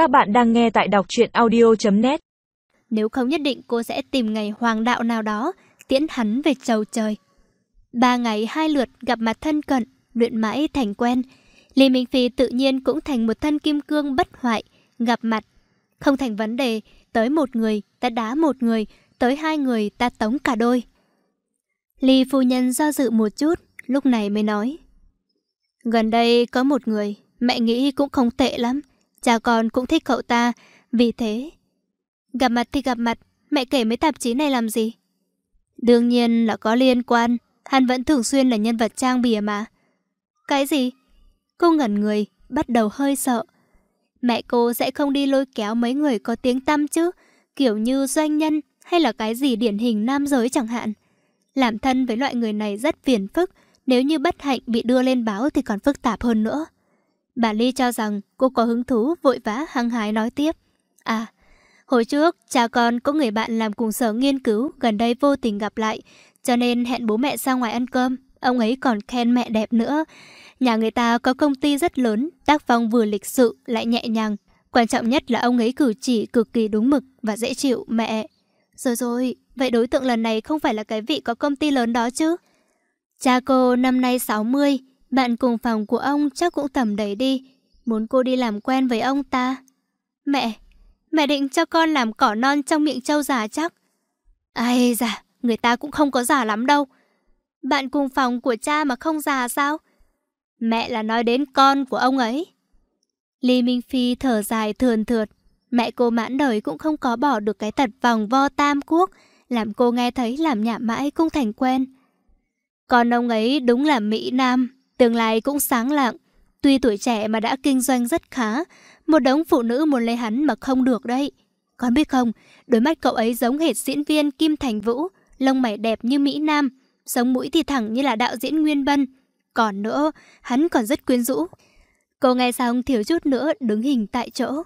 Các bạn đang nghe tại đọc truyện audio.net Nếu không nhất định cô sẽ tìm ngày hoàng đạo nào đó, tiễn hắn về trầu trời. Ba ngày hai lượt gặp mặt thân cận, luyện mãi thành quen. Lý Minh Phi tự nhiên cũng thành một thân kim cương bất hoại, gặp mặt. Không thành vấn đề, tới một người, ta đá một người, tới hai người, ta tống cả đôi. Lý phu nhân do dự một chút, lúc này mới nói. Gần đây có một người, mẹ nghĩ cũng không tệ lắm. Cha con cũng thích cậu ta, vì thế... Gặp mặt thì gặp mặt, mẹ kể mấy tạp chí này làm gì? Đương nhiên là có liên quan, hắn vẫn thường xuyên là nhân vật trang bìa mà. Cái gì? Cô ngẩn người, bắt đầu hơi sợ. Mẹ cô sẽ không đi lôi kéo mấy người có tiếng tăm chứ, kiểu như doanh nhân hay là cái gì điển hình nam giới chẳng hạn. Làm thân với loại người này rất phiền phức, nếu như bất hạnh bị đưa lên báo thì còn phức tạp hơn nữa. Bà Ly cho rằng cô có hứng thú vội vã hăng hái nói tiếp. À, hồi trước cha con có người bạn làm cùng sở nghiên cứu gần đây vô tình gặp lại, cho nên hẹn bố mẹ ra ngoài ăn cơm. Ông ấy còn khen mẹ đẹp nữa. Nhà người ta có công ty rất lớn, tác phong vừa lịch sự lại nhẹ nhàng. Quan trọng nhất là ông ấy cử chỉ cực kỳ đúng mực và dễ chịu mẹ. Rồi rồi, vậy đối tượng lần này không phải là cái vị có công ty lớn đó chứ? Cha cô năm nay 60, bạn cùng phòng của ông chắc cũng tầm đấy đi. Muốn cô đi làm quen với ông ta. Mẹ, mẹ định cho con làm cỏ non trong miệng trâu già chắc. Ai da, người ta cũng không có già lắm đâu. Bạn cùng phòng của cha mà không già sao? Mẹ là nói đến con của ông ấy. Lý Minh Phi thở dài thườn thượt. Mẹ cô mãn đời cũng không có bỏ được cái tật vòng vo tam quốc, làm cô nghe thấy làm nhảm mãi cũng thành quen. Còn ông ấy đúng là Mỹ Nam, tương lai cũng sáng lạng. Tuy tuổi trẻ mà đã kinh doanh rất khá, một đống phụ nữ muốn lấy hắn mà không được đấy. Con biết không, đôi mắt cậu ấy giống hệt diễn viên Kim Thành Vũ, lông mày đẹp như Mỹ Nam, sống mũi thì thẳng như là đạo diễn Nguyên Bân. Còn nữa, hắn còn rất quyến rũ. Cô nghe xong thiếu chút nữa đứng hình tại chỗ.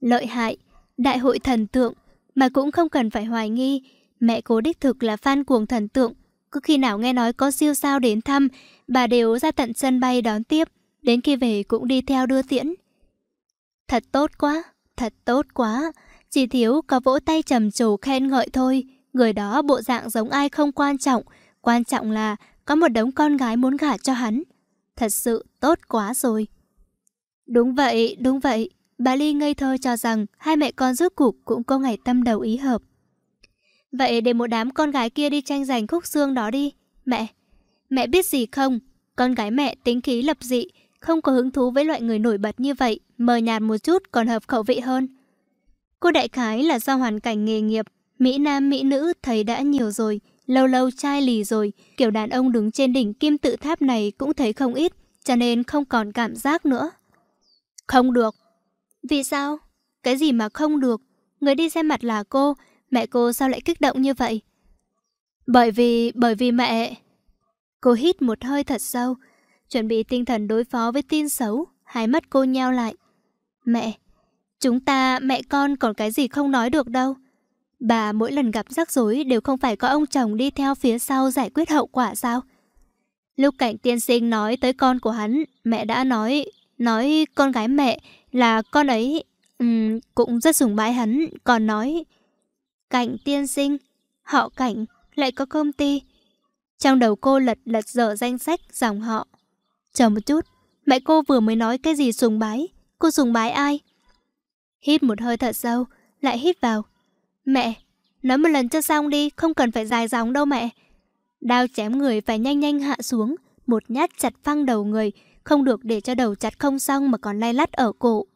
Lợi hại, đại hội thần tượng, mà cũng không cần phải hoài nghi. Mẹ cô đích thực là fan cuồng thần tượng, cứ khi nào nghe nói có siêu sao đến thăm, bà đều ra tận sân bay đón tiếp, đến khi về cũng đi theo đưa tiễn. Thật tốt quá, thật tốt quá, chỉ thiếu có vỗ tay trầm trồ khen ngợi thôi, người đó bộ dạng giống ai không quan trọng, quan trọng là có một đống con gái muốn gả cho hắn. Thật sự tốt quá rồi. Đúng vậy, đúng vậy, bà Ly ngây thơ cho rằng hai mẹ con rốt cục cũng có ngày tâm đầu ý hợp. Vậy để một đám con gái kia đi tranh giành khúc xương đó đi. Mẹ, mẹ biết gì không? Con gái mẹ tính khí lập dị, không có hứng thú với loại người nổi bật như vậy, mờ nhạt một chút còn hợp khẩu vị hơn. Cô đại khái là do hoàn cảnh nghề nghiệp, Mỹ Nam Mỹ Nữ thấy đã nhiều rồi, lâu lâu trai lì rồi, kiểu đàn ông đứng trên đỉnh kim tự tháp này cũng thấy không ít, cho nên không còn cảm giác nữa. Không được. Vì sao? Cái gì mà không được? Người đi xem mặt là cô, Mẹ cô sao lại kích động như vậy? Bởi vì, bởi vì mẹ... Cô hít một hơi thật sâu, chuẩn bị tinh thần đối phó với tin xấu, hai mắt cô nheo lại. Mẹ, chúng ta, mẹ con còn cái gì không nói được đâu. Bà mỗi lần gặp rắc rối đều không phải có ông chồng đi theo phía sau giải quyết hậu quả sao? Lúc cảnh tiên sinh nói tới con của hắn, mẹ đã nói, nói con gái mẹ là con ấy um, cũng rất sủng bái hắn, còn nói Cảnh tiên sinh, họ cảnh, lại có công ty. Trong đầu cô lật lật dở danh sách dòng họ. Chờ một chút, mẹ cô vừa mới nói cái gì sùng bái, cô sùng bái ai? Hít một hơi thật sâu, lại hít vào. Mẹ, nói một lần cho xong đi, không cần phải dài dòng đâu mẹ. Đao chém người phải nhanh nhanh hạ xuống, một nhát chặt phăng đầu người, không được để cho đầu chặt không xong mà còn lay lắt ở cổ.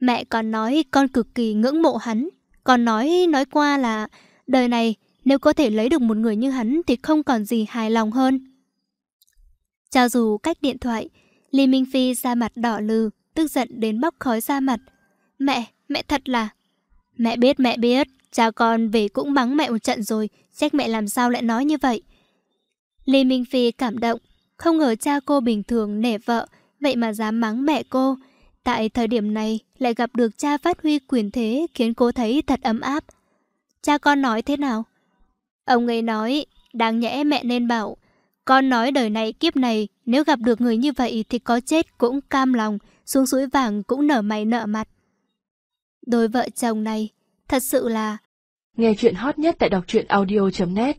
Mẹ còn nói con cực kỳ ngưỡng mộ hắn, còn nói nói qua là đời này nếu có thể lấy được một người như hắn thì không còn gì hài lòng hơn. Cho dù cách điện thoại, Lý Minh Phi ra mặt đỏ lừ, tức giận đến bốc khói ra mặt. Mẹ, mẹ thật là... Mẹ biết, mẹ biết, cha con về cũng mắng mẹ một trận rồi, trách mẹ làm sao lại nói như vậy. Lý Minh Phi cảm động, không ngờ cha cô bình thường nể vợ, vậy mà dám mắng mẹ cô. Tại thời điểm này, lại gặp được cha phát huy quyền thế khiến cô thấy thật ấm áp. Cha con nói thế nào? Ông ấy nói, đáng nhẽ mẹ nên bảo, con nói đời này kiếp này, nếu gặp được người như vậy thì có chết cũng cam lòng, xuống suối vàng cũng nở mày nở mặt. Đôi vợ chồng này thật sự là... Nghe chuyện hot nhất tại đọc truyện audio.net